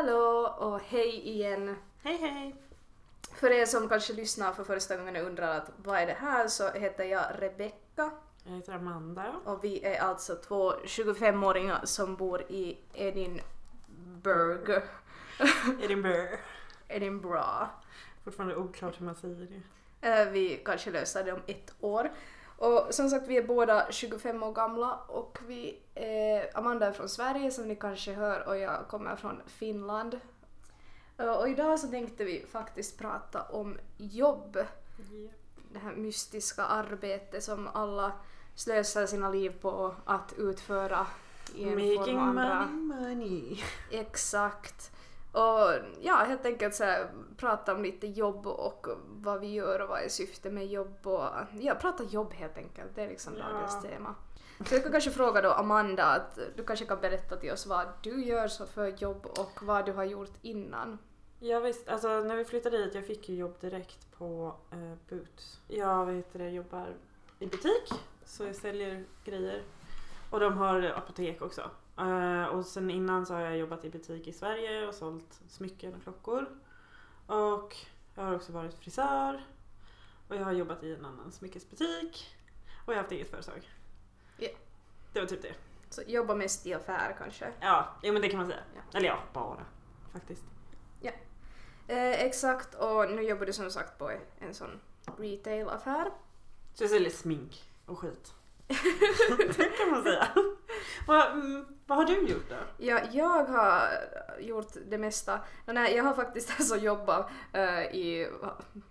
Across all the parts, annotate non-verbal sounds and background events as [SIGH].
Hallå och hej igen! Hej hej! För er som kanske lyssnar för första gången och undrar att vad är det här så heter jag Rebecka Jag heter Amanda. och vi är alltså två 25-åringar som bor i Edinburgh. [LAUGHS] Edinburgh. Edinburgh. Fortfarande oklart hur man säger det. Eh, Vi kanske löser det om ett år. Och som sagt, vi är båda 25 år gamla och vi är, Amanda är från Sverige som ni kanske hör och jag kommer från Finland. Eh, Och idag så tänkte vi faktiskt prata om jobb. Det här mystiska arbetet som alla slösar sina liv på att utföra i en form Making andra. money money. Exakt. Och ja, helt enkelt så här, prata om lite jobb och vad vi gör och vad är syftet med jobb och ja, prata jobb helt enkelt. Det är liksom Ja. dagens tema. Så jag kan kanske fråga då Amanda att du kanske kan berätta till oss vad du gör så för jobb och vad du har gjort innan. Ja visst, alltså när vi flyttade hit, jag fick ju jobb direkt på eh, Boots. Jag vet det, jobbar i butik, så jag säljer grejer. Och de har apotek också. Eh, och sen innan så har jag jobbat i butik i Sverige och sålt smycken och klockor. Och jag har också varit frisör. Och jag har jobbat i en annan smyckesbutik. Och jag har haft eget företag. Ja. Det var typ det. Så jobba mest i affär kanske. Ja, jo, men det kan man säga. Ja. Eller ja, bara faktiskt. Eh, exakt och nu jobbar du som sagt på en sån retail-affär. Så jag säljer smink och skit. [LAUGHS] det kan man säga. vad, mm, vad har du gjort då? Ja, jag har gjort det mesta. Nej, eh, jag har faktiskt [LAUGHS] alltså jobbat uh, i...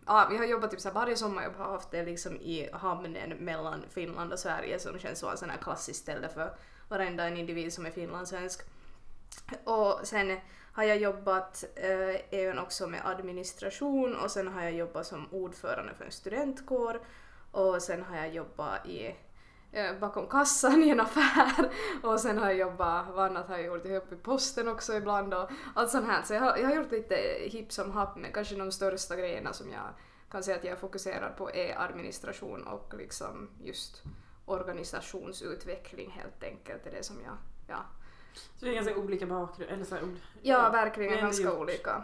Ja, vi har jobbat typ så här, varje sommarjobb har haft det liksom i hamnen mellan Finland och Sverige som känns som en sån här klassiskt ställe för varenda en individ som är finlandssvensk. Och sen har jag jobbat eh, även också med administration och sen har jag jobbat som ordförande för en studentkår och sen har jag jobbat i bakom kassan i en affär [LAUGHS] och sen har jag jobbat, vad annat har jag gjort, jag har jobbat i posten också ibland och allt sånt här. Så jag har, jag har gjort lite hipp som happ men kanske de största grejerna som jag kan säga att jag fokuserar på är administration och liksom just organisationsutveckling helt enkelt. Det är det som jag, ja. Så det är ganska olika bakgrund, eller så här, Ja, verkligen ganska olika.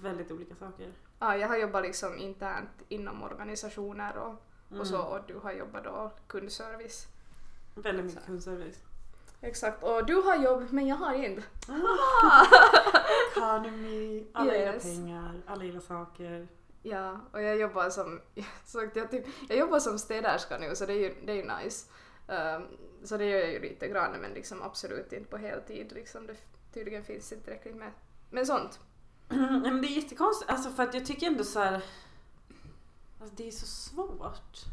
Väldigt olika saker. Ja, jag har jobbat liksom internt inom organisationer och, Mm. och så och du har jobbat då kundservice. Väldigt mycket Så. kundservice. Exakt, och du har jobb men jag har inte. Economy, alla Yes. pengar, alla gillar saker. Ja, och jag jobbar som, [LAUGHS] så jag, typ, jag jobbar som städerska nu så det är ju, det är ju nice. Ehm, så det gör jag ju lite grann men liksom absolut inte på heltid liksom. Det tydligen finns inte tillräckligt med, med sånt. [CLEARS THROAT] Nej, men det är jättekonstigt, alltså för att jag tycker ändå så här. Alltså det är så svårt.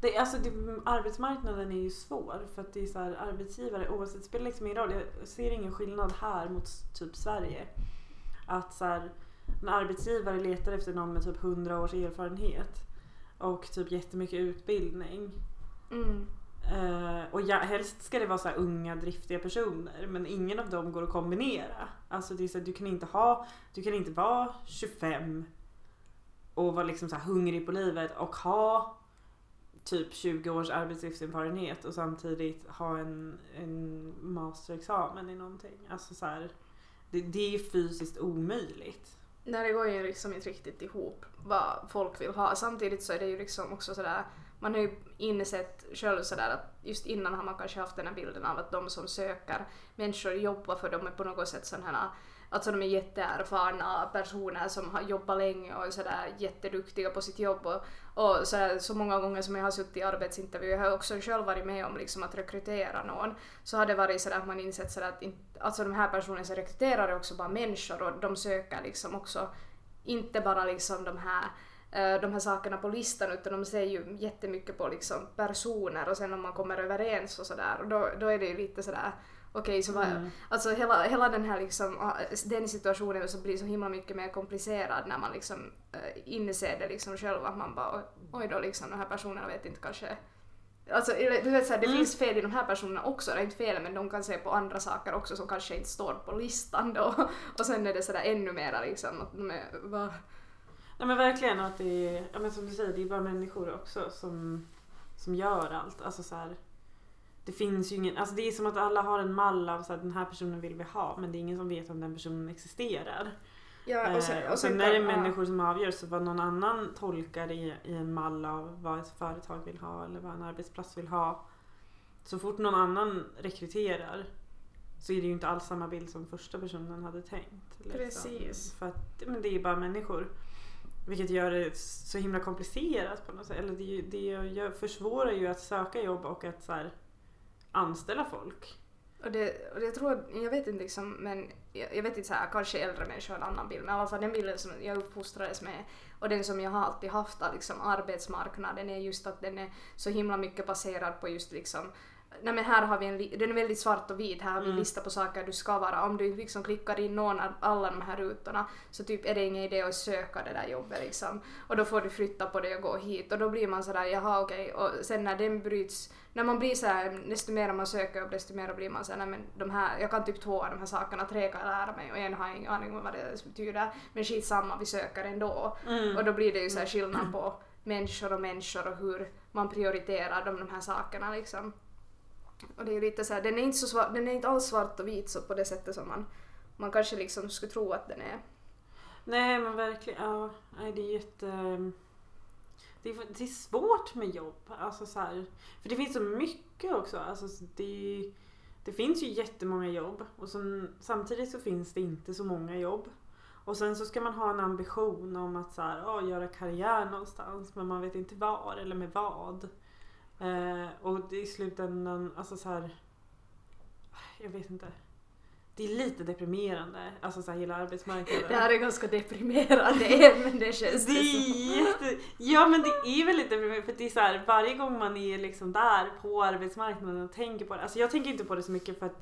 Det, alltså det, arbetsmarknaden är ju svår för att det är så här, arbetsgivare oavsett, det spelar liksom ingen roll. Jag ser ingen skillnad här mot typ Sverige. Att så här, en arbetsgivare letar efter någon med typ 100 års erfarenhet och typ jättemycket utbildning. Mm. Eh, och ja, helst ska det vara så här unga driftiga personer men ingen av dem går att kombinera. Alltså det är så här, du kan inte ha, du kan inte vara 25 och vara liksom så här hungrig på livet och ha typ 20 års arbetslivserfarenhet och samtidigt ha en, en masterexamen i någonting. Alltså så här, det, det är ju fysiskt omöjligt. Nej, det går ju liksom inte riktigt ihop vad folk vill ha. Samtidigt så är det ju liksom också sådär, man har ju insett själv sådär att just innan har man kanske haft den här bilden av att de som söker människor jobbar för dem är på något sätt sådana här Alltså de är jätteerfarna personer som har jobbat länge och är sådär jätteduktiga på sitt jobb och, och sådär, så många gånger som jag har suttit i arbetsintervjuer, jag har också själv varit med om liksom att rekrytera någon, så har det varit sådär att man insett sådär att in, alltså de här personerna som rekryterar är också bara människor och de söker liksom också inte bara liksom de här eh, de här sakerna på listan utan de ser ju jättemycket på liksom personer och sen om man kommer överens och sådär och då, då är det ju lite sådär okej så Mm. alltså hela, hela den här liksom, ah, den situationen så blir så himla mycket mer komplicerad när man liksom äh, inser det liksom själv att man bara oj då liksom de här personerna vet inte kanske Alltså du vet såhär, det Mm. finns fel i de här personerna också, det är inte fel men de kan se på andra saker också som kanske inte står på listan då [LAUGHS] och sen är det sådär ännu mera liksom att de är, Nej men verkligen att det är, ja, men som du säger, det är bara människor också som, som gör allt. Alltså så här, det finns ju ingen, alltså det är som att alla har en mall av så att den här personen vill vi ha men det är ingen som vet om den personen existerar. Ja, och sen, Eh, och sen är det människor som avgör så vad någon annan tolkar i, i en mall av vad ett företag vill ha eller vad en arbetsplats vill ha. Så fort någon annan rekryterar så är det ju inte alls samma bild som första personen hade tänkt. liksom. Precis. För att men det är ju bara människor. Vilket gör det så himla komplicerat på något sätt. Eller det, det försvårar ju att söka jobb och att så här, anställa folk. Och det, och det tror jag, jag vet inte liksom, men jag, jag vet inte så här, kanske äldre människor har en annan bild, men i alla fall den bilden som jag uppfostrades med och den som jag har alltid haft av liksom arbetsmarknaden är just att den är så himla mycket baserad på just liksom Nej men här har vi en, li- den är väldigt svart och vit, här har vi en Mm. lista på saker du ska vara. Om du liksom klickar in någon av alla de här rutorna så typ är det ingen idé att söka det där jobbet liksom. Och då får du flytta på det och gå hit och då blir man sådär jaha okej och sen när den bryts, när man blir såhär desto mer man söker upp desto mer blir man såhär nej men de här, jag kan typ två av de här sakerna, tre kan jag lära mig och en har jag ingen aning om vad det betyder men skitsamma vi söker ändå. Mm. Och då blir det ju så här skillnad på människor och människor och hur man prioriterar de, de här sakerna liksom. Och det är lite så här, den är inte så svart, den är inte alls svart och vit så på det sättet som man, man kanske liksom skulle tro att den är. Nej men verkligen, ja. Det är jätte... Det är, det är svårt med jobb. Alltså så här, för det finns så mycket också. Alltså det, det finns ju jättemånga jobb och sen, samtidigt så finns det inte så många jobb. Och sen så ska man ha en ambition om att så här, oh, göra karriär någonstans men man vet inte var eller med vad. Eh, och i slutändan, alltså så här, jag vet inte. Det är lite deprimerande, alltså så här, hela arbetsmarknaden. Det här är ganska deprimerande [LAUGHS] men det känns Det det är som. jätte... Ja men det är väl lite deprimerande för det är så här, varje gång man är liksom där på arbetsmarknaden och tänker på det. Alltså jag tänker inte på det så mycket för att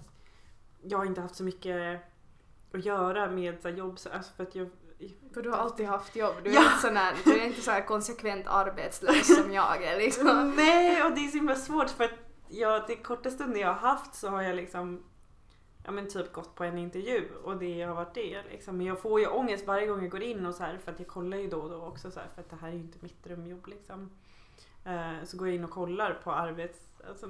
jag har inte haft så mycket att göra med så här, jobb. Så, alltså för att jag, För du har alltid haft jobb, du är Ja. inte sån här, du är inte så här konsekvent arbetslös som jag är [LAUGHS] liksom. Nej och det är så himla svårt för att jag, det korta stunden jag har haft så har jag liksom Ja men typ gått på en intervju och det har varit det liksom. Men jag får ju ångest varje gång jag går in och så här för att jag kollar ju då och då också så här för att det här är ju inte mitt drömjobb liksom. Eh, så går jag in och kollar på arbets, alltså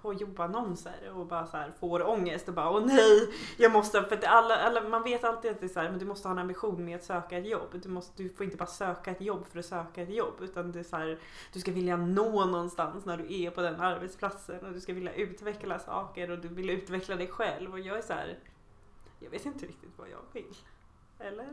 på jobbannonser och bara så här får ångest och bara åh nej jag måste för att alla, alla, man vet alltid att det är så här, men du måste ha en ambition med att söka ett jobb. Du, måste, du får inte bara söka ett jobb för att söka ett jobb utan det är så här, du ska vilja nå någonstans när du är på den arbetsplatsen och du ska vilja utveckla saker och du vill utveckla dig själv och jag är så här, jag vet inte riktigt vad jag vill. Eller?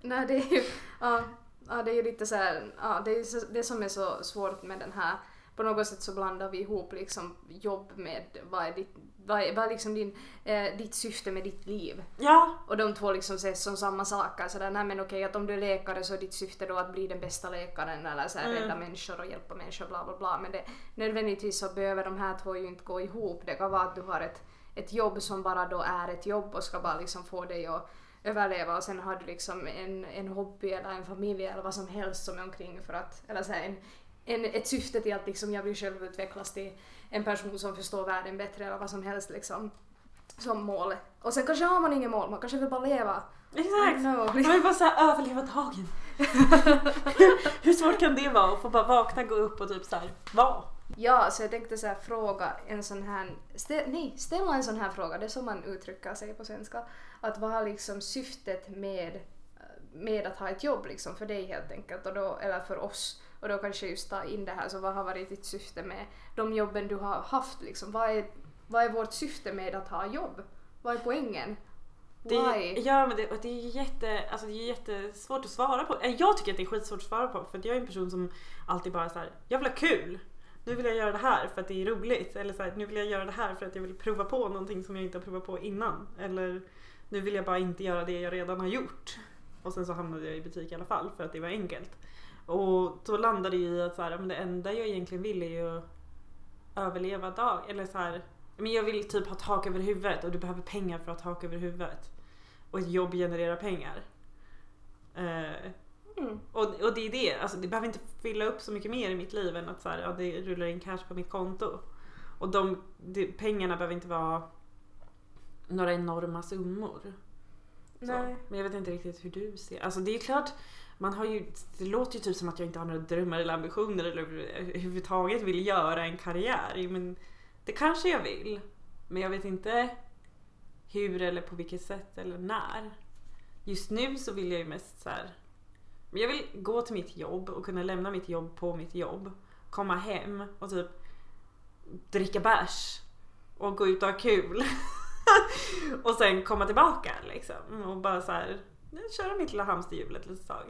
Nej det är ju, ja, ja det är ju lite så här, ja det är så, det som är så svårt med den här, på något sätt så blandar vi ihop liksom jobb med vad är ditt, vad är, vad är liksom din, eh, ditt syfte med ditt liv? Ja, Och de två liksom ses som samma saker. Sådär, nej men okej att om du är läkare så är ditt syfte då att bli den bästa läkaren eller så här, Mm. rädda människor och hjälpa människor bla bla bla. Men det, nödvändigtvis så behöver de här två ju inte gå ihop. Det kan vara att du har ett, ett jobb som bara då är ett jobb och ska bara liksom få dig att överleva och sen har du liksom en, en hobby eller en familj eller vad som helst som är omkring för att, eller så här, en, en, ett syfte till att liksom jag vill själv utvecklas till en person som förstår världen bättre eller vad som helst liksom som mål. Och sen kanske har man inget mål, man kanske vill bara leva. Exakt. Man vill bara såhär överleva dagen. [LAUGHS] Hur svårt kan det vara att få bara vakna, gå upp och typ såhär vara? Ja, så jag tänkte så här fråga en sån här, stä, nej, ställa en sån här fråga, det är så man uttrycker sig på svenska. Att vad har liksom syftet med, med att ha ett jobb liksom för dig helt enkelt, och då, eller för oss. Och då kanske just ta in det här, så vad har varit ditt syfte med de jobben du har haft liksom? Vad är, vad är vårt syfte med att ha jobb? Vad är poängen? Det, Why? ja men det, och det är jätte, alltså det är jättesvårt att svara på. Jag tycker att det är skitsvårt att svara på för jag är en person som alltid bara så här, jag vill ha kul. Nu vill jag göra det här för att det är roligt. Eller så här, nu vill jag göra det här för att jag vill prova på någonting som jag inte har provat på innan. Eller nu vill jag bara inte göra det jag redan har gjort. Och sen så hamnade jag i butik i alla fall för att det var enkelt. Och då landade det i att så här, men det enda jag egentligen vill är ju att överleva dag. Eller så här, men jag vill typ ha tak över huvudet och du behöver pengar för att ha tak över huvudet. Och ett jobb genererar pengar. Eh, Mm. och, och det är det, alltså det behöver inte fylla upp så mycket mer i mitt liv än att så här, ja, det rullar in cash på mitt konto. Och de, de pengarna behöver inte vara några enorma summor. Så. Nej. Men jag vet inte riktigt hur du ser. Alltså det är klart, man har ju, det låter ju typ som att jag inte har några drömmar eller ambitioner eller överhuvudtaget vill göra en karriär. Men det kanske jag vill. Men jag vet inte hur eller på vilket sätt eller när. Just nu så vill jag ju mest så här. Men jag vill gå till mitt jobb och kunna lämna mitt jobb på mitt jobb. Komma hem och typ dricka bärs och gå ut och ha kul. [LAUGHS] och sen komma tillbaka liksom och bara så här köra mitt lilla hamsterhjul ett litet tag.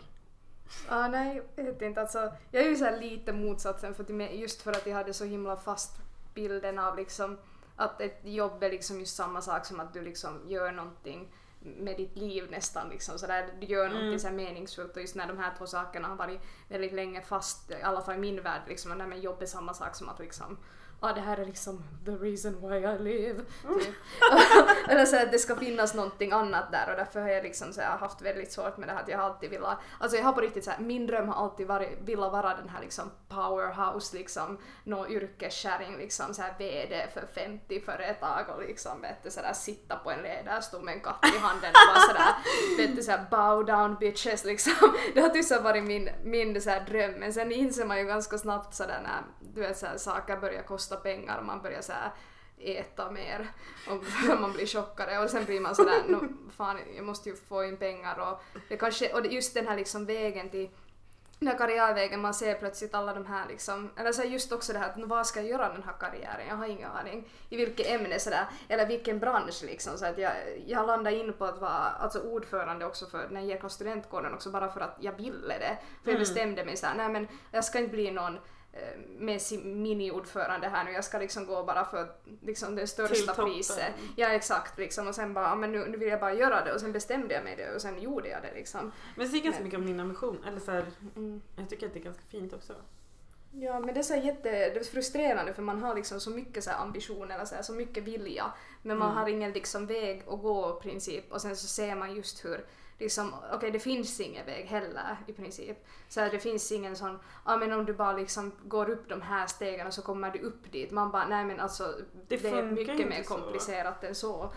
Ja, nej, jag vet inte. Alltså, jag är ju så här lite motsatsen för att, just för att jag hade så himla fast bilden av liksom att ett jobb är liksom just samma sak som att du liksom gör någonting med ditt liv nästan liksom sådär. Du gör någonting Mm. så här meningsfullt och just när de här två sakerna har varit väldigt länge fast, i alla fall i min värld liksom, och när med jobb är samma sak som att liksom Ja, det här är liksom the reason why I live. Typ. [LAUGHS] Eller så att det ska finnas någonting annat där och därför har jag liksom så här haft väldigt svårt med det här att jag har alltid velat, alltså jag har på riktigt så här, min dröm har alltid varit, velat vara den här liksom powerhouse liksom, nå yrkeskärring liksom så här VD för 50 företag och liksom vet du sådär sitta på en ledarstol med en katt i handen och bara sådär [LAUGHS] vet du såhär bow down bitches liksom. Det har typ varit min, min så här dröm men sen inser man ju ganska snabbt sådär när du vet såhär saker börjar kosta pengar och man börjar såhär äta mer och [LAUGHS] man blir tjockare och sen blir man sådär no, fan jag måste ju få in pengar och det kanske och just den här liksom vägen till den här karriärvägen man ser plötsligt alla de här liksom, eller så här just också det här att "Nå, vad ska jag göra den här karriären? Jag har ingen aning. I vilket ämne sådär, eller vilken bransch liksom. Så att jag, jag landade in på att vara alltså ordförande också för den här studentkåren också bara för att jag ville det. För jag Mm. bestämde mig såhär, nej men jag ska inte bli någon med sin mini-ordförande här nu, jag ska liksom gå bara för liksom det största priset. Ja exakt liksom och sen bara, ja, men nu, nu vill jag bara göra det och sen bestämde jag mig det och sen gjorde jag det liksom. Men det säger ganska Men- mycket om din ambition. Eller så här, Mm. jag tycker att det är ganska fint också. Ja men det är så jätte, det är frustrerande för man har liksom så mycket så här ambition eller så, här, så mycket vilja men man Mm. har ingen liksom väg att gå i princip och sen så ser man just hur liksom, okej det finns ingen väg heller i princip. Så här, det finns ingen sån, ja men om du bara liksom går upp de här stegen så kommer du upp dit. Man bara, nej men alltså Det det, är mycket mer så. komplicerat än så.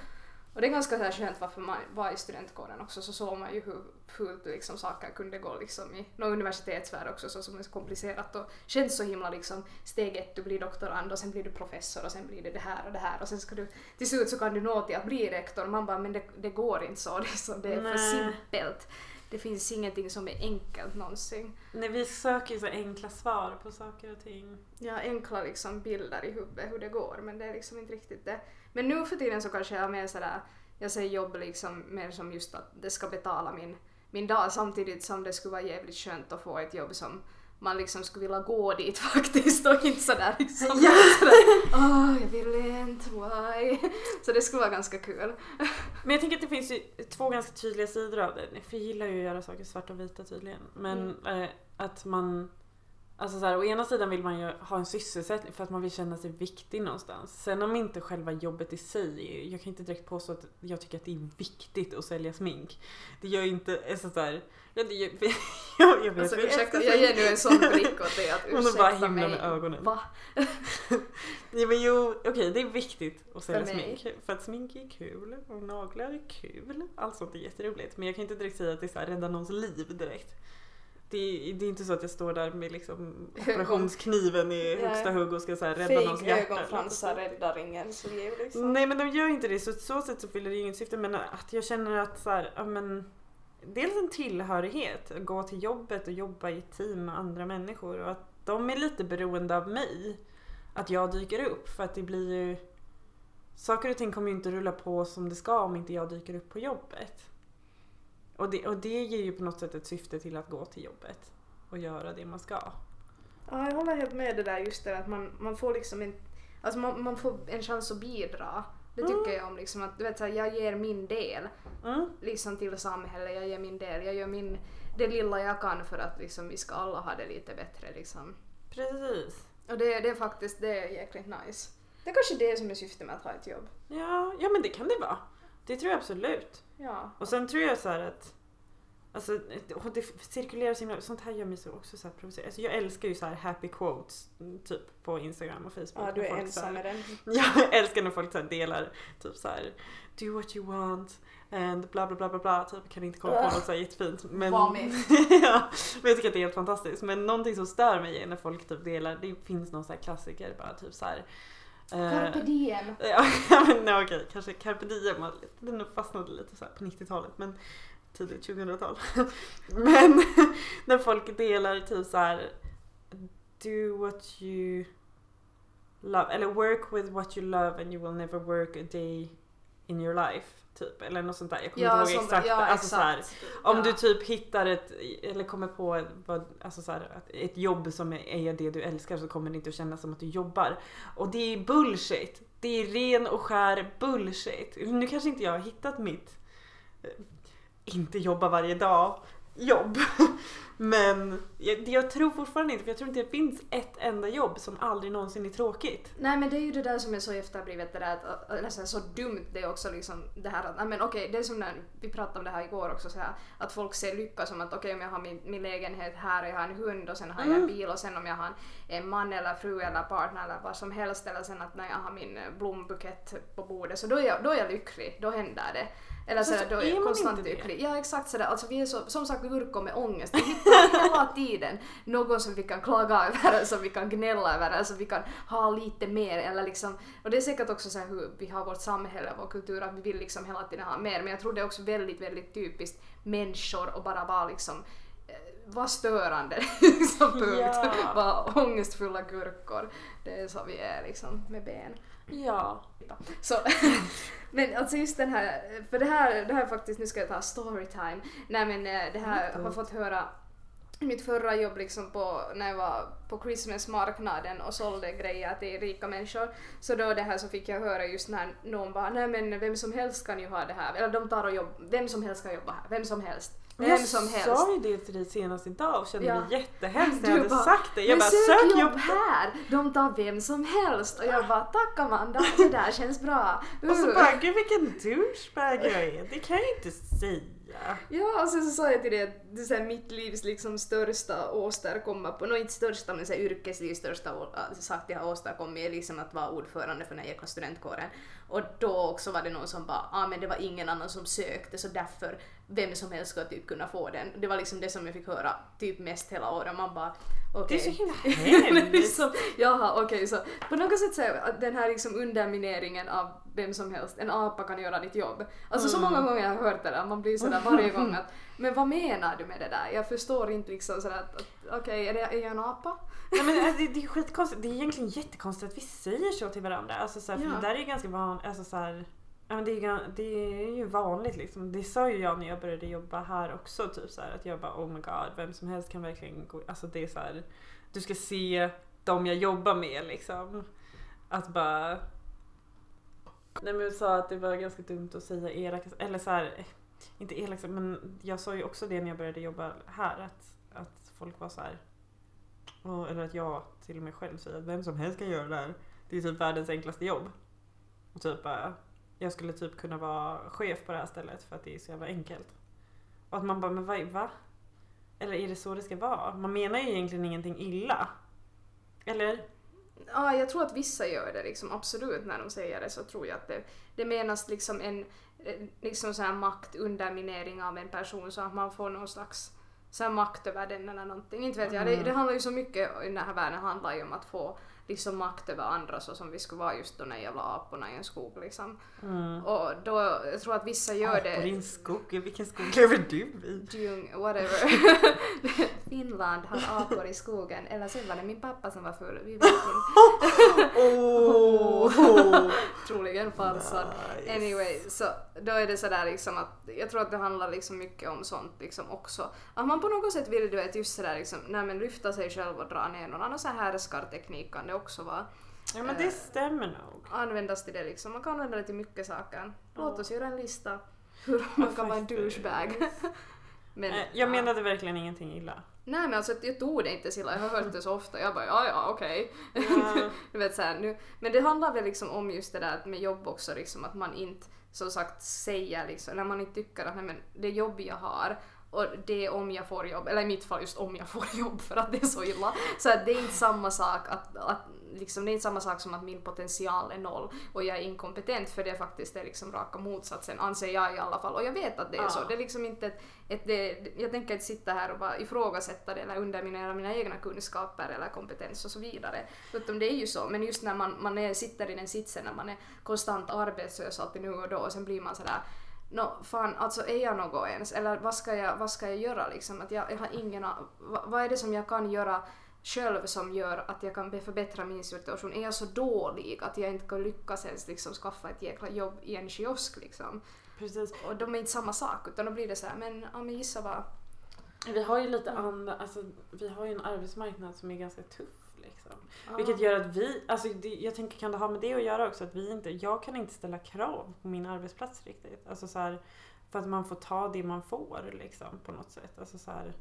Och det är ganska så här skönt varför man var i studentkåren också så såg man ju hur fult liksom saker kunde gå liksom i någon universitetsvärld också så som är så komplicerat och känns så himla liksom steg ett du blir doktorand och sen blir du professor och sen blir det det här och det här och sen ska du till slut så kan du nå till att bli rektor och man bara men det, det går inte så, det är, så, det är för Nej. simpelt. Det finns ingenting som är enkelt någonsin. Nej, vi söker ju så enkla svar på saker och ting. Har enkla liksom bilder i huvudet hur det går men det är liksom inte riktigt det. Men nu för tiden så kanske jag mer sådär, jag ser jobb liksom mer som just att det ska betala min, min dag samtidigt som det skulle vara jävligt skönt att få ett jobb som man liksom skulle vilja gå dit [LAUGHS] faktiskt och inte sådär liksom Ja. [LAUGHS] sådär, [LAUGHS] åh jag vill inte, why? Så det skulle vara ganska kul. Men jag tänker att det finns ju två ganska tydliga sidor av det. För jag gillar ju att göra saker svart och vita tydligen. Men eh, att man... Alltså så här, å ena sidan vill man ju ha en sysselsättning för att man vill känna sig viktig någonstans. Sen om inte själva jobbet i sig, jag kan inte direkt påstå att jag tycker att det är viktigt att sälja smink. Det gör ju inte, alltså så här, ja, det gör, [LAUGHS] jag, jag vet Alltså jag ursäkta, jag ger nu en sån blick åt dig att [LAUGHS] Hon är bara ursäkta himla mig. med ögonen. Va? [LAUGHS] Ja, men jo, okej det är viktigt att sälja För mig. smink. För att smink är kul och naglar är kul. Allt sånt är jätteroligt. Men jag kan inte direkt säga att det är så här, rädda någons liv direkt. Det är, det är inte så att jag står där med liksom [LAUGHS] operationskniven i högsta hugg och ska så här, rädda någons hjärta. ögonfransar räddar ingens liv liksom. Nej men de gör inte det så på så sätt så fyller det inget syfte men att jag känner att så här, ja, men, dels en tillhörighet, att gå till jobbet och jobba i ett team med andra människor och att de är lite beroende av mig. Att jag dyker upp för att det blir ju Saker och ting kommer ju inte rulla på som det ska om inte jag dyker upp på jobbet. Och det, och det ger ju på något sätt ett syfte till att gå till jobbet och göra det man ska. Ja, jag håller helt med det där just det att man, man får liksom en, alltså man, man får en chans att bidra. Det tycker Mm. jag om liksom att du vet så här, jag ger min del Mm. liksom till samhället, jag ger min del, jag gör min, det lilla jag kan för att liksom vi ska alla ha det lite bättre liksom. Precis. Och det, det är faktiskt, det är jäkligt nice. Det är kanske det som är syftet med att ha ett jobb. Ja, ja men det kan det vara. Det tror jag absolut. Ja. Och sen tror jag så här att Alltså det cirkulerar så himla, sånt här gör mig så också så provocerad. Alltså jag älskar ju så här happy quotes mm, typ på Instagram och Facebook. Ja, du är ensam med den. [LAUGHS] Jag älskar när folk så delar typ så här do what you want and bla bla bla bla bla typ kan inte komma på något så här jättefint. Men, [LAUGHS] ja, men jag tycker att det är helt fantastiskt. Men någonting som stör mig är när folk typ delar, det finns någon så klassiker bara typ så här Carpe diem. [LAUGHS] Ja, men nej, okej, kanske carpe diem. Den har fastnat lite så här på 90-talet men tidigt 2000-tal. [LAUGHS] men [LAUGHS] när folk delar typ så här do what you love eller work with what you love and you will never work a day in your life. Typ eller något sånt där. Jag kommer Ja, inte ihåg exakt. ja, alltså, Så här, exakt. om Ja. du typ hittar ett, eller kommer på ett, vad, alltså så här, ett jobb som är, är det du älskar så kommer det inte att kännas som att du jobbar. Och det är bullshit. Det är ren och skär bullshit. Nu kanske inte jag har hittat mitt eh, inte jobba varje dag jobb. [LAUGHS] Men jag, jag tror fortfarande inte, för jag tror inte det finns ett enda jobb som aldrig någonsin är tråkigt. Nej men det är ju det där som är så efterblivet det där att, eller så, så dumt det är också liksom det här att, men okej det är som när vi pratade om det här igår också så här att folk ser lycka som att okej om jag har min, min lägenhet här och jag har en hund och sen har jag en Mm. bil och sen om jag har en, man eller fru eller partner eller vad som helst eller sen att när jag har min eh, blombukett på bordet så då är jag, då är jag lycklig, då händer det. Eller Fast sådär, då är jag konstant lycklig. Ja exakt sådär, alltså vi är så, som sagt gurkor med ångest. Hela tiden någon som vi kan klaga över, som vi kan gnälla över, alltså vi kan ha lite mer eller liksom, och det är säkert också så hur vi har vårt samhälle och vår kultur att vi vill liksom hela tiden ha mer, men jag tror det är också väldigt, väldigt typiskt människor och bara vara liksom eh, vara störande, [LAUGHS] liksom punkt. Ja. Vara ångestfulla gurkor. Det är så vi är liksom med ben. Ja. Så, [LAUGHS] men alltså just den här, för det här, det här är faktiskt, nu ska jag ta storytime. Nej men eh, det här har fått höra mitt förra jobb liksom på, när jag var på Christmas-marknaden och sålde grejer till rika människor. Så då det här så fick jag höra just när någon bara nej men vem som helst kan ju ha det här. Eller de tar och jobb, vem som helst kan jobba här, vem som helst. Vem jag som helst. sa ju det till dig senast idag och kände Ja. mig jättehemskt när jag hade bara, sagt det. Jag bara sök jobb jobb här! De tar vem som helst. Och jag bara tack Amanda, det där känns bra. Och så Uh. bara, gud vilken douchebag jag är. Det kan jag inte säga. Ja, och sen så sa jag till dig att det är så här mitt livs liksom största åstadkomma på, nå inte största men så här yrkeslivs största alltså sak jag har åstadkommit är liksom att vara ordförande för den här jäkla studentkåren. Och då också var det någon som bara, ah men det var ingen annan som sökte så därför vem som helst ska typ kunna få den. Det var liksom det som jag fick höra typ mest hela året. Man bara Det okej. är så himla [LAUGHS] hemskt. liksom, jaha okej så på något sätt så är att den här liksom undermineringen av vem som helst, en apa kan göra ditt jobb. Alltså så Mm. många gånger jag har hört det där, man blir sådär varje gång att [LAUGHS] men vad menar du med det där? Jag förstår inte liksom sådär att, att okej är, det, är jag en apa? Nej, men [LAUGHS] alltså, det, det är skitkonstigt. Det är egentligen jättekonstigt att vi säger så till varandra. Alltså, så här, för Ja. det där är ju ganska vanligt. Alltså, så här, ja, men det, är, ju det är ju vanligt liksom. Det sa ju jag när jag började jobba här också. Typ så här, att jag bara oh my god, vem som helst kan verkligen gå. Alltså det är så här, du ska se de jag jobbar med liksom. Att bara... Nej men jag sa att det var ganska dumt att säga elaka eller så här, inte elaka men jag sa ju också det när jag började jobba här att, att folk var så här. och, eller att jag till och med själv säger att vem som helst kan göra det här. Det är typ världens enklaste jobb. Och typ bara, jag skulle typ kunna vara chef på det här stället för att det är så jävla enkelt. Och att man bara, men vad, va? Eller är det så det ska vara? Man menar ju egentligen ingenting illa. Eller? Ja, jag tror att vissa gör det liksom, absolut när de säger det så tror jag att det, det menas liksom en eh, liksom så här maktunderminering av en person så att man får någon slags så makt över den eller någonting. Inte vet jag, det, Mm. det handlar ju så mycket i den här världen handlar ju om att få liksom makt över andra så som vi skulle vara just de där jävla aporna i en skog liksom. Mm. Och då, jag tror att vissa gör Apor i det en skog, vilken skog lever du i? Djung, whatever. [LAUGHS] Finland har apor i skogen. Eller så var det min pappa som var full. Vi vet inte. [LAUGHS] Oh. [LAUGHS] Troligen falsad. Nice. Anyway, så då är det sådär liksom att jag tror att det handlar liksom mycket om sånt liksom också. Att man på något sätt vill du vet just sådär liksom, nej men lyfta sig själv och dra ner någon annan så härskarteknik kan det också vara. Ja men det stämmer nog. Användas till det liksom. Man kan använda det till mycket saker. Låt Ja. oss göra en lista [LAUGHS] hur man Ja, kan vara en douchebag. [LAUGHS] Men, Eh, Jag ja. menade verkligen ingenting illa. Nej men alltså jag tog det inte så illa, jag har hört det så ofta. Jag bara ja ja okej. Ja. [LAUGHS] du vet så här, nu. Men det handlar väl liksom om just det där med jobb också liksom att man inte som sagt säger liksom, när man inte tycker att nej, men det jobb jag har och det är om jag får jobb, eller i mitt fall just om jag får [LAUGHS] jobb för att det är så illa. Så det är inte samma sak att, att liksom, det är inte samma sak som att min potential är noll och jag är inkompetent för det är faktiskt det liksom raka motsatsen anser jag i alla fall och jag vet att det är så. Det är liksom inte ett, ett, det, jag tänker inte sitta här och bara ifrågasätta det eller underminera mina egna kunskaper eller kompetens och så vidare. Utan det är ju så, men just när man, man är, sitter i den sitsen när man är konstant arbetslös alltid nu och då och sen blir man sådär Nå, fan, alltså är jag något ens? Eller vad ska jag, vad ska jag göra liksom? Att jag, jag har ingen vad, vad är det som jag kan göra själv som gör att jag kan förbättra min situation? Är jag så dålig att jag inte kan lyckas ens liksom skaffa ett jäkla jobb i en kiosk liksom? Precis. Och de är inte samma sak utan då blir det så här, men, ja, men gissa vad? Vi har ju lite andra, alltså vi har ju en arbetsmarknad som är ganska tuff liksom. Ja. Vilket gör att vi, alltså det, jag tänker kan det ha med det att göra också att vi inte, jag kan inte ställa krav på min arbetsplats riktigt. Alltså så här, för att man får ta det man får liksom på något sätt. Alltså så här,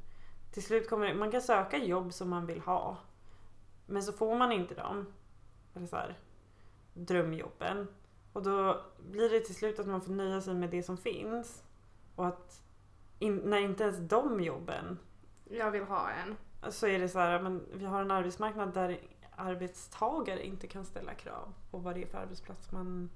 till slut kommer man kan söka jobb som man vill ha. Men så får man inte dem. Eller så här, drömjobben. Och då blir det till slut att man får nöja sig med det som finns. Och att in, när inte ens de jobben Jag vill ha en. Så är det så här, men vi har en arbetsmarknad där arbetstagare inte kan ställa krav på vad det är för arbetsplats man,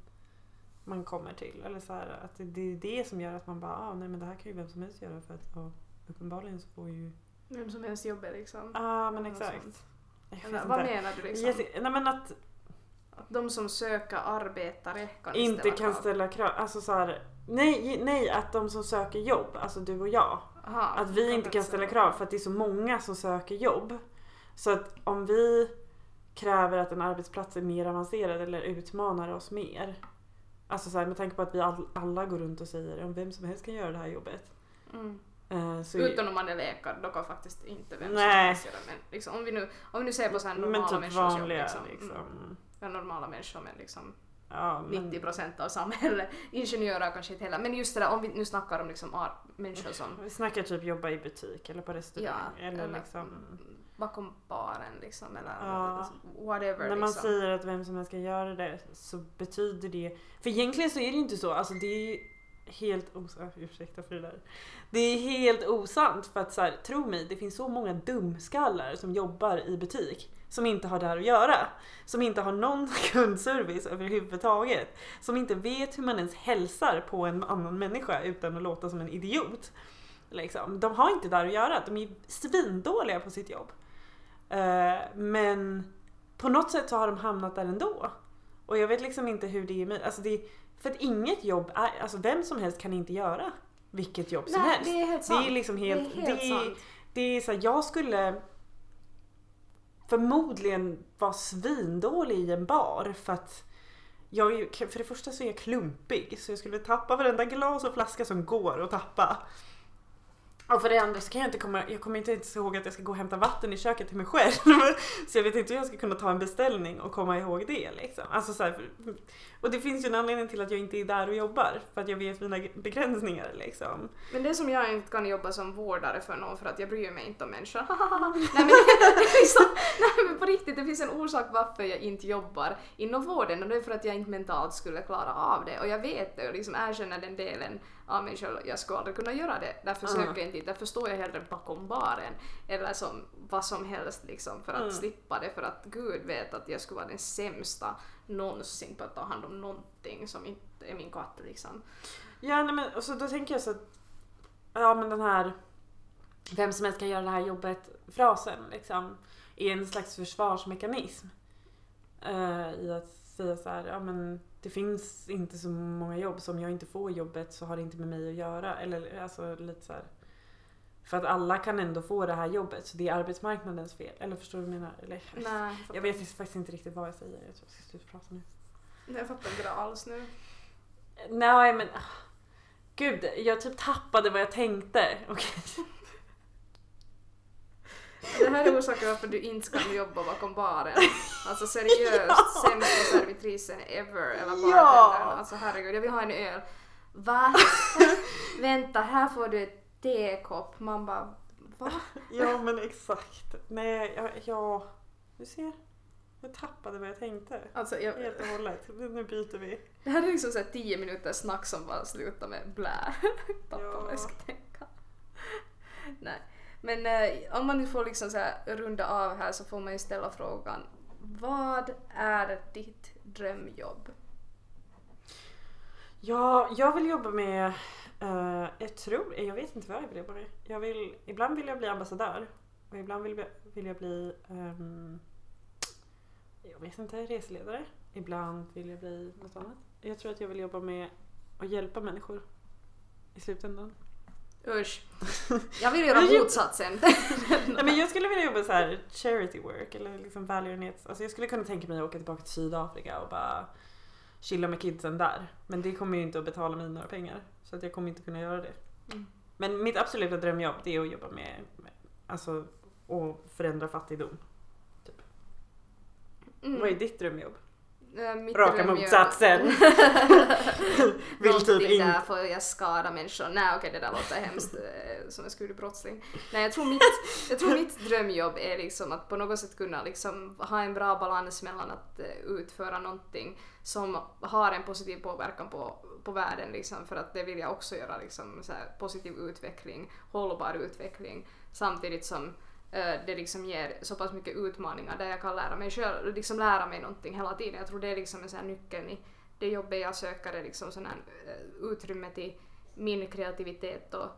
man kommer till. Eller så här, att det, är det som gör att man bara, ah, nej men det här kan ju vem som helst göra för att ja, uppenbarligen så får ju... Vem som helst jobbar liksom. ah, men exakt. Eller, vad menar du liksom? Jessica, nej men att Att de som söker arbetare kan inte ställa kan krav. ställa krav. Alltså så här, nej, nej, att de som söker jobb, alltså du och jag, Aha, Att vi inte kan ställa krav för att det är så många som söker jobb. Så att om vi kräver att en arbetsplats är mer avancerad eller utmanar oss mer. Alltså så här, med tanke på att vi all, alla går runt och säger att vem som helst kan göra det här jobbet. Mm. Så Utan om man är läkare, då kan faktiskt inte vem som helst göra men liksom, om, vi nu, om vi nu ser på så här normala men typ människors jobb, liksom, liksom. Mm, ja, normala människor men liksom Ja, men, 90% av samhället, [LAUGHS] ingenjörer kanske inte heller, men just det där om vi nu snackar om liksom människor som vi snackar typ jobba i butik eller på restaurang. Ja, eller, eller- liksom, bakom baren liksom eller Ja. whatever när man liksom. säger att vem som helst ska göra det så betyder det... För egentligen så är det ju inte så. Alltså det är ju helt osant. Ursäkta för det där. Det är helt osant för att så här, tro mig, det finns så många dumskallar som jobbar i butik som inte har där att göra. Som inte har någon [LAUGHS] kundservice överhuvudtaget. Som inte vet hur man ens hälsar på en annan människa utan att låta som en idiot. Liksom. De har inte där att göra. De är svindåliga på sitt jobb. Eh, men på något sätt så har de hamnat där ändå. Och jag vet liksom inte hur det är med, alltså det, för att inget jobb är, alltså vem som helst kan inte göra vilket jobb som Nej, helst. det är helt Det sant. är liksom helt, det är helt det, sant. det är så här, jag skulle förmodligen vara svindålig i en bar för att jag är, ju- för det första så är jag klumpig så jag skulle tappa varenda glas och flaska som går att tappa. Och för det andra så kan jag inte komma, jag kommer inte ens ihåg att jag ska gå och hämta vatten i köket till mig själv. [LAUGHS] Så jag vet inte hur jag ska kunna ta en beställning och komma ihåg det liksom. Alltså så här, och det finns ju en anledning till att jag inte är där och jobbar. För att jag vet mina begränsningar liksom. Men det som jag inte kan jobba som vårdare för någon för att jag bryr mig inte om människor. [LAUGHS] [LAUGHS] nej, men, liksom, nej men på riktigt, det finns en orsak varför jag inte jobbar inom vården och det är för att jag inte mentalt skulle klara av det och jag vet det och liksom erkänner den delen av mig själv. Jag skulle aldrig kunna göra det. Därför Mm. söker jag inte. Därför står jag hellre bakom baren eller som vad som helst liksom för att Mm. slippa det för att gud vet att jag skulle vara den sämsta någonsin på att ta hand om någonting som inte är min katt liksom. Ja, nej, men och så då tänker jag så att ja, men den här vem som helst kan göra det här jobbet frasen liksom är en slags försvarsmekanism. Eh, I att säga så här, ja men det finns inte så många jobb, så om jag inte får jobbet så har det inte med mig att göra. Eller alltså lite så här. För att alla kan ändå få det här jobbet så det är arbetsmarknadens fel. Eller förstår du vad jag menar? Eller, Nej, jag vet faktiskt inte riktigt vad jag säger. Jag tror jag ska sluta prata nu. Jag fattar inte det alls nu. Nej men ah, Gud, jag typ tappade vad jag tänkte. [LAUGHS] Okej. Det här är orsaken varför du inte ska jobba bakom baren. Alltså seriöst, [LAUGHS] sämsta servitrisen ever eller bartendern. Ja. Alltså herregud, jag vill ha en öl. Va? [LAUGHS] Vänta, här får du ett tekopp. Man bara, va? Ja men exakt. Nej, jag, jag... Du ser. Jag tappade vad jag tänkte. Alltså, jag, Helt och hållet. Nu byter vi. det här är liksom såhär 10 minuters snack som bara slutar med blä. [LAUGHS] Tappar Ja. vad jag ska tänka. Nej. Men eh, om man nu får liksom så här runda av här så får man ju ställa frågan Vad är ditt drömjobb? Ja, jag vill jobba med, eh, jag tror, jag vet inte vad jag vill jobba med. Jag vill, ibland vill jag bli ambassadör och ibland vill, jag- vill jag bli, ehm, jag vet inte, reseledare. Ibland vill jag bli något annat. Jag tror att jag vill jobba med att hjälpa människor i slutändan. Usch. [LAUGHS] Jag vill göra motsatsen. [LAUGHS] Nej, men jag skulle vilja jobba så här charity work eller liksom välgörenhets... Alltså jag skulle kunna tänka mig att åka tillbaka till Sydafrika och bara chilla med kidsen där. Men det kommer ju inte att betala mig några pengar. Så att jag kommer inte kunna göra det. Mm. Men mitt absoluta drömjobb det är att jobba med, med alltså och förändra fattigdom. Mm. Vad är ditt drömjobb? Eh, mitt Raka motsatsen. [LAUGHS] Vill typ inte. där får jag skada människor. Nej okej det där låter hemskt eh, som en skurig brottsling. Nej jag tror, mitt, jag tror mitt drömjobb är liksom att på något sätt kunna liksom ha en bra balans mellan att eh, utföra någonting som har en positiv påverkan på, på världen liksom för att det vill jag också göra liksom så positiv utveckling, hållbar utveckling samtidigt som det liksom ger så pass mycket utmaningar där jag kan lära mig själv, liksom lära mig någonting hela tiden. Jag tror det är liksom en sån nyckeln i det jobbet jag söker är liksom sån eh, utrymme till min kreativitet och,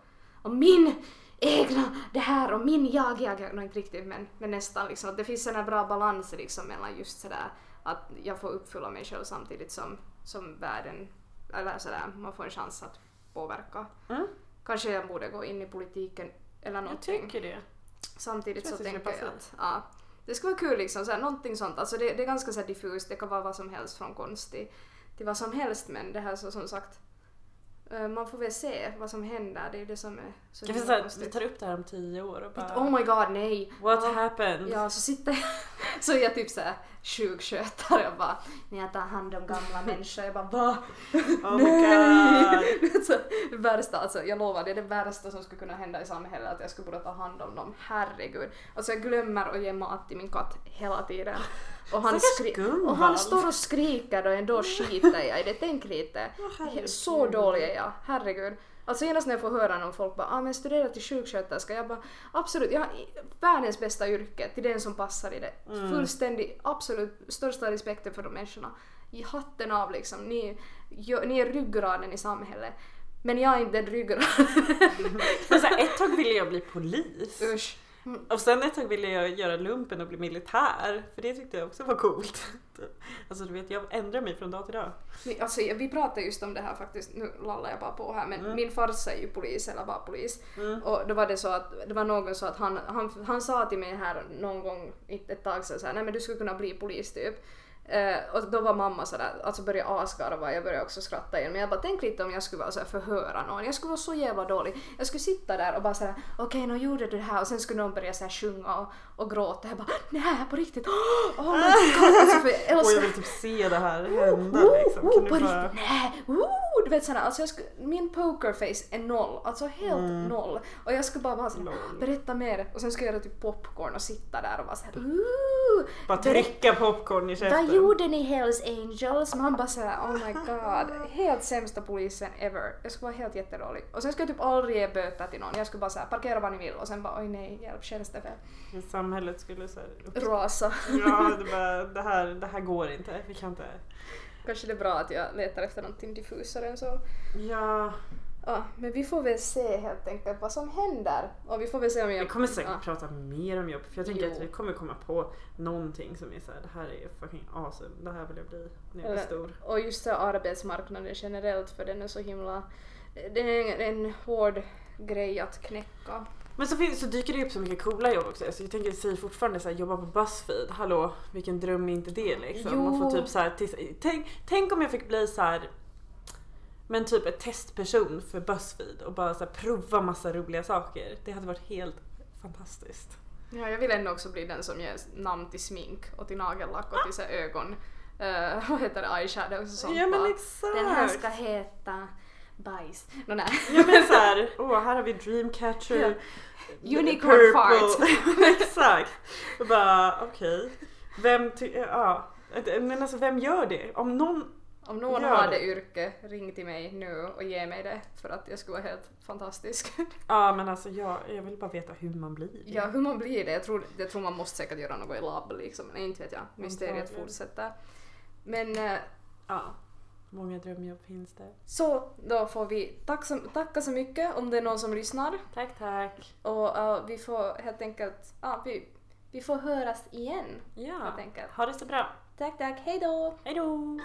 och min egna det här och min jag, jag, jag, inte riktigt men, men nästan liksom att det finns en bra balans liksom mellan just sådär att jag får uppfylla mig själv samtidigt som, som världen, eller sådär, man får en chans att påverka. Mm. Kanske jag borde gå in i politiken eller Jag någonting. tycker det. Samtidigt så tänker jag att ja, det skulle vara kul liksom, så här, någonting sånt. Alltså det, det är ganska så här diffust, det kan vara vad som helst från konst till, till vad som helst men det här så som sagt eh, man får väl se vad som händer, det är det som är så Jag himla säga, vi konstigt. tar upp det här om tio år och bara Oh my god nej! What Ja. happened? Ja, så sitter jag, så är jag typ såhär sjukskötare och bara när jag tar hand om gamla människor, jag bara va? Oh god. [LAUGHS] så, det värsta, alltså jag lovar, det är det värsta som skulle kunna hända i samhället att jag skulle börja ta hand om dem. Herregud. Alltså jag glömmer att ge mat till min katt hela tiden. Och han, skri- och han står och skriker och ändå skiter jag i det. Tänk lite. Herregud. Så dålig är jag. Herregud. Alltså genast när jag får höra någon folk bara ah, men studera till sjuksköterska, jag bara absolut, jag har världens bästa yrke till den som passar i det. Mm. Fullständig, absolut största respekten för de människorna. I hatten av liksom, ni, jo, ni är ryggraden i samhället. Men jag är inte den ryggraden. [LAUGHS] Här, ett tag ville jag bli polis. Usch. Och sen ett tag ville jag göra lumpen och bli militär. För det tyckte jag också var coolt. [LAUGHS] Alltså du vet, jag ändrar mig från dag till dag. Vi- Alltså, vi pratade just om det här faktiskt, nu lallar jag bara på här, men Mm. min farsa är ju polis, eller var polis. Mm. Och då var det så att, det var någon så att han, han, han sa till mig här någon gång, ett ett tag sedan så här, nej men du skulle kunna bli polis typ. Uh, och då var mamma sådär, alltså började asgarva, jag började också skratta igen. Men jag bara tänk lite om jag skulle vara såhär förhöra någon, jag skulle vara så jävla dålig. Jag skulle sitta där och bara såhär, okej nu gjorde du det här och sen skulle någon börja såhär sjunga och, och gråta. Jag bara, nej på riktigt, [GASPS] oh my god. Alltså, för [LAUGHS] jag Och älskar jag vill typ se det här [GASPS] hända Oh, liksom. oh, på bara... riktigt, nej, oh, du vet sådär, alltså jag skulle, min pokerface är noll, alltså helt Mm. noll. Och jag skulle bara vara såhär, berätta mer och sen skulle jag göra typ popcorn och sitta där och vara såhär, ooh, Bara trycka popcorn i käften. vad gjorde ni Hells Angels? Man bara såhär, oh my god, [LAUGHS] helt sämsta polisen ever. Jag skulle vara helt jättedålig. Och sen skulle jag typ aldrig ge böter till någon, jag skulle bara säga parkera var ni vill och sen bara oj nej, hjälp, känns det fel? Men Samhället skulle så här... Rasa. Ja, det, bara, det, här, det här går inte. Vi kan inte... Kanske det är bra att jag letar efter någonting diffusare än så. Ja, Ja, men vi får väl se helt enkelt vad som händer. Och vi får väl se om jag... vi kommer säkert ja. prata mer om jobb. För jag tänker Jo. att vi kommer komma på någonting som är så här, det här är fucking awesome. Det här vill jag bli när jag blir Eller- stor. Och just så arbetsmarknaden generellt för den är så himla... Det är en hård grej att knäcka. Men så, finns, så dyker det upp så mycket coola jobb också. Så jag tänker säger fortfarande så här, jobba på Buzzfeed. Hallå, vilken dröm är inte det liksom? Jo. Man får typ så här, tis- tänk, tänk om jag fick bli så här men typ ett testperson för Buzzfeed och bara så här, prova massa roliga saker. Det hade varit helt fantastiskt. Ja, jag vill ändå också bli den som ger namn till smink och till nagellack och till så här ögon... eh, [LAUGHS] vad heter det? Eyeshadows och sånt. ja men exakt! Den här ska heta bajs. No, nej. Ja men såhär, [LAUGHS] åh här har vi Dreamcatcher. Unicorn Purple. [LAUGHS] exakt! Och bara okej. Vem ty- ja. Men alltså vem gör det? Om någon Om någon Gör har det. yrke, ring till mig nu och ge mig det för att jag skulle vara helt fantastisk. [LAUGHS] Ja men alltså jag, jag vill bara veta hur man blir det. ja, hur man blir det, jag tror, jag tror man måste säkert göra något i labb liksom, men inte vet jag. Mysteriet fortsätter. Men eh, Ja. Många drömjobb finns det. så, då får vi tack så, tacka så mycket om det är någon som lyssnar. Tack tack. Och eh, vi får helt enkelt, ja, vi, vi får höras igen Ja. Ha det så bra. Tack, tack, hej då! Hejdå!